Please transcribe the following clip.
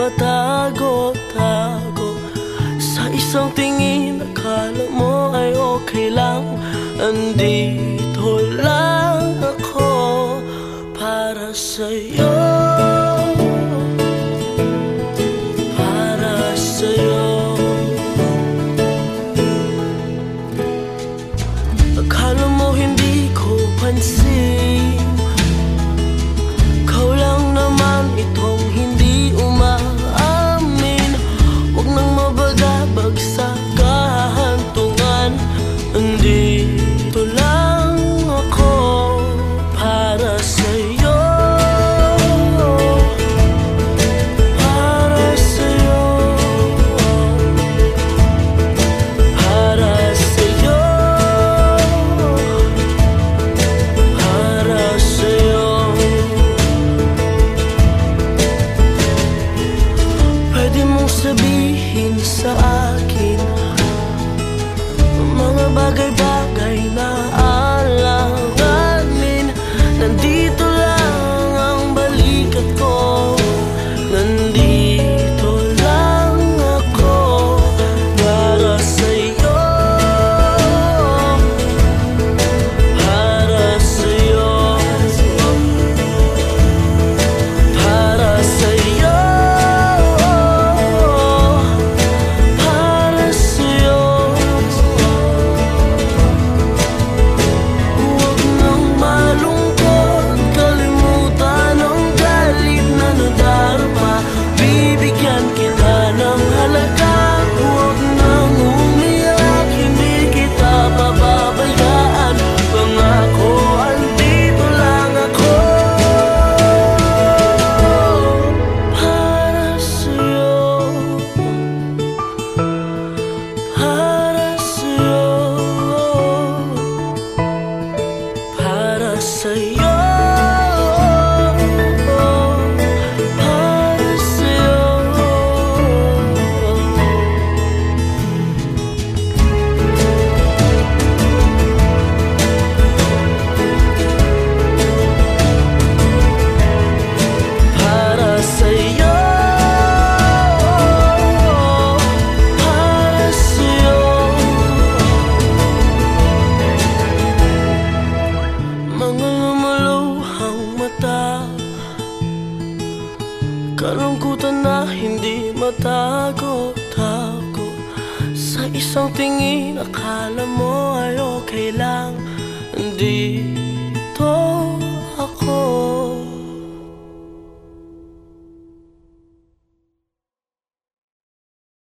matago-tago Sa isang tingin akala mo ay okay lang. Andito lang ako para sa'yo. sabihin sa akin? Mga bagay-bagay na alanganin. Nandito Kalungkutan na hindi matago Tago. Sa isang tingin Akala mo ay okay lang. Hindi